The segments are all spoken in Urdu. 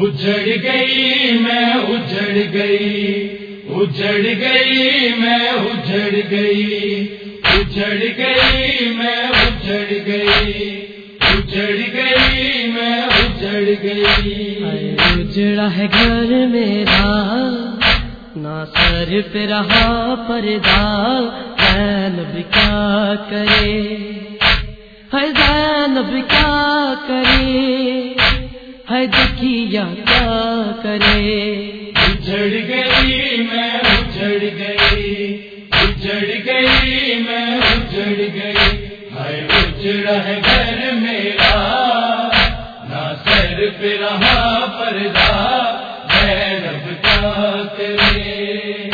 اجڑ گئی میں اجڑ گئی اجڑ گئی میں اجڑ گئی اجڑ گئی میں اجڑ گئی اجڑ گئی میں اجڑ گئی۔ اجڑا ہے گھر میرا، نہ سر پہ رہا پردہ زینب کیا کرے؟ ہے زینب کیا کرے؟ ہے دکھیا کیا کرے؟ اجڑ گئی میں، اجڑ گئی اجڑ گئی میں، اجڑ گئی۔ ہے اجڑا ہے گھر میرا، نہ سر پہ رہا پردہ زینب کیا کرے؟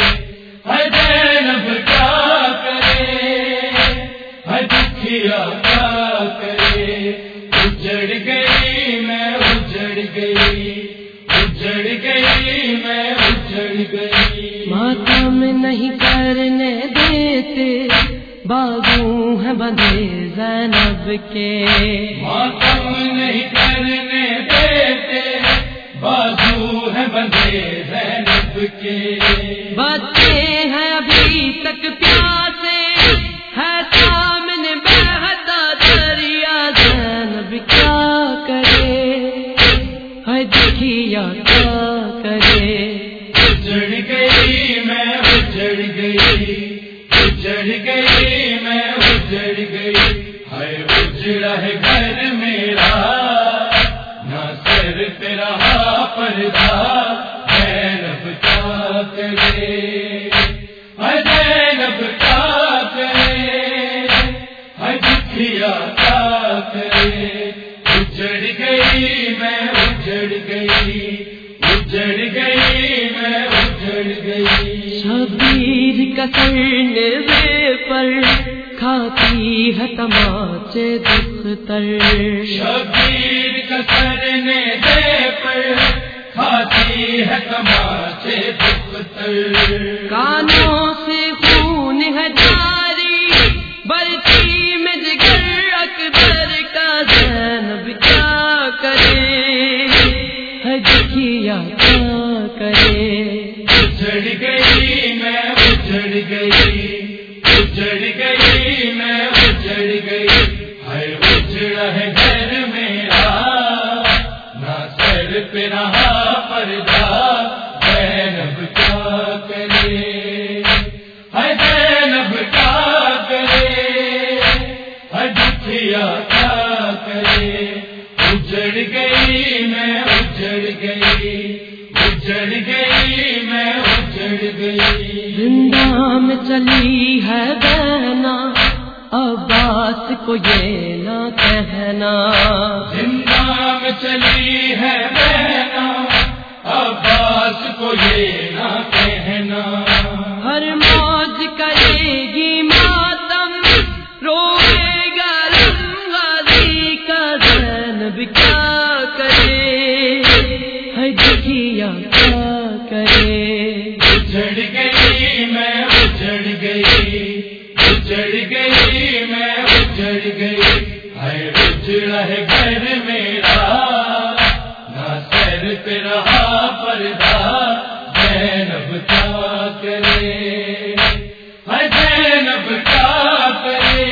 ہے زینب کرے؟ ہے دکھیا کیا کرے؟ اجڑ گئی میں اجڑ گئی اجڑ گئی میں اجڑ گئی۔ ماتم نہیں کرنے دیتے باغوں ہیں بندے زینب کے۔ ماتم نہیں کرنے دیتے بازو ہے بندے زینب کے۔ بچے ہیں ابھی تک پیاسے اجڑ گئی، میں اجڑ گئی۔ ہے اجڑا ہے گھر میرا۔ نہ سر پہ رہا پردہ زینب کیا کرے شبیر کسرنے وے پر کھاتی ہے تماچے دختر شبیر کسرنے دے پر کھاتی ہے تماچے دفتر۔ کانوں اجڑ گئی، میں اجڑ گئی اجڑ گئی، میں اجڑ گئی ہے اجڑا ہے گھر میرا، نہ سر پہ رہا پردہ، زینب کرے ہے زینب کرے ہے دکھیا کیا کرے، اجڑ گئی، میں اجڑ گئی اجڑ گئی، میں زندہ میں چلی ہے بہنا عباس کو یہ نہ کہنا۔ زندہ میں چلی ہے بہنا عباس کو یہ نہ کہنا۔ ہر موج کرے گی ماتم روے گا غازی کا زینب کیا کرے؟ ہے دکھیا ہے گھر میرا، نہ سر پہ رہا پردہ زینب کیا کرے؟ ہے زینب کیا کرے؟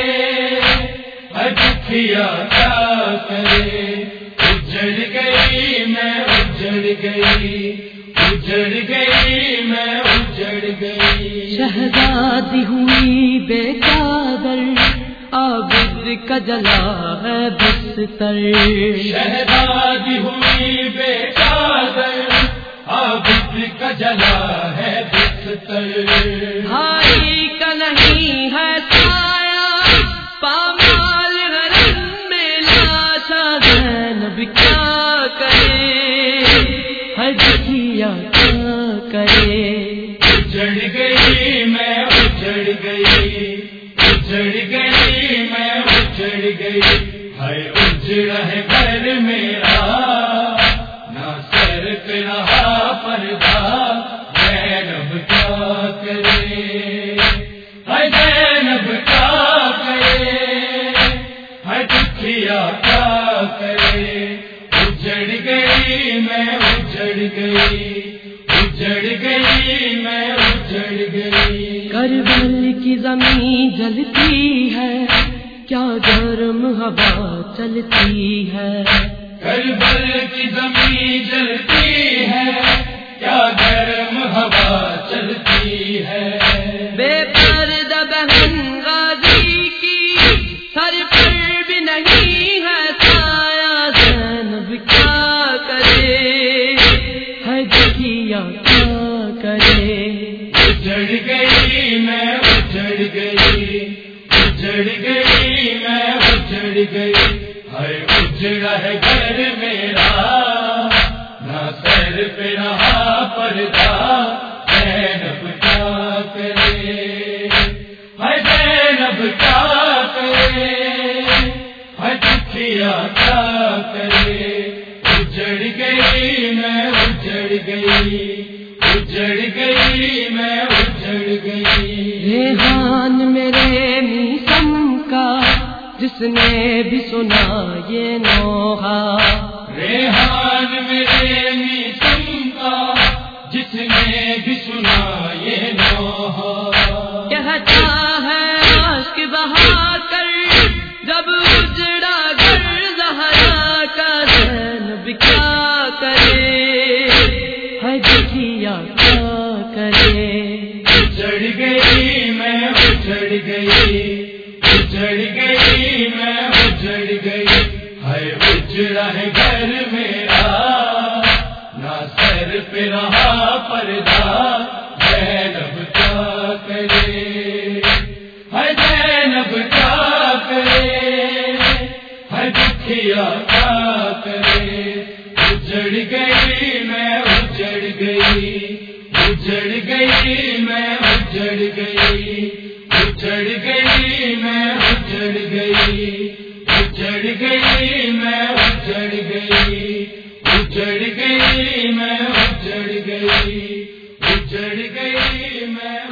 ہے دکھیا کیا کرے؟ اجڑ گئی میں اجڑ گئی اجڑ گئی میں اجڑ گئی۔ شہزادی ہوئی بے قادر عابد کا جلا ہے بستر شہزادی ہوئی بے قادر عابد کا جلا ہے بستر بھائی کا نہیں گئی۔ ہے اجڑا ہے گھر میرا۔ نہ سر پہ رہا پردہ۔ زینب کیا کرے ہے زینب کیا کرے ہے دکھیا کیا کرے اجڑ گئی میں اجڑ گئی۔ اجڑ گئی میں اجڑ گئی۔ کربل کی زمین جلتی ہے۔ کیا گرم ہوا چلتی ہے؟ کربل کی زمین جلتی ہے۔ کیا گرم ہوا چلتی ہے۔ بے پرد بہن غازی کی سر پر بھی نہیں ہے سایہ زینب کیا کرے؟ ہے کیا کرے؟ اجڑ گئی میں اجڑ گئی۔ اجڑ گئی، میں اجڑ گئی۔ ہے اجڑا ہے گھر میرا، نہ سر پہ رہا پردہ، زینب کیا کرے ہے زینب کیا کرے ہے دکھیا کیا کرے اجڑ گئی، میں اجڑ گئی۔ اجڑ گئی، میں اجڑ گئی۔ ریحان میرے میسم جس نے بھی سنا یہ نوحہ۔ ریحان میرے میسم کا جس نے بھی سنا یہ نوحہ۔ کہتا ہے عشق بہا کر جب اجڑا گھر زہرا کا زینب کیا کرے۔ ہے دکھیا کیا کرے۔ اجڑ گئی میں اجڑ گئی اجڑ گئی اجڑ گئی۔ ہے اجڑا ہے گھر میرا۔ نہ سر پہ رہا پردہ۔ زینب کیا کرے؟ ہے زینب کیا کرے؟ ہے دکھیا کیا کرے؟ اجڑ گئی میں، اجڑ گئی۔ اجڑ گئی میں، اجڑ گئی۔ اجڑ گئی میں، اجڑ گئی۔ اجڑ گئی میں اجڑ گئی اجڑ گئی میں اجڑ گئی اجڑ گئی میں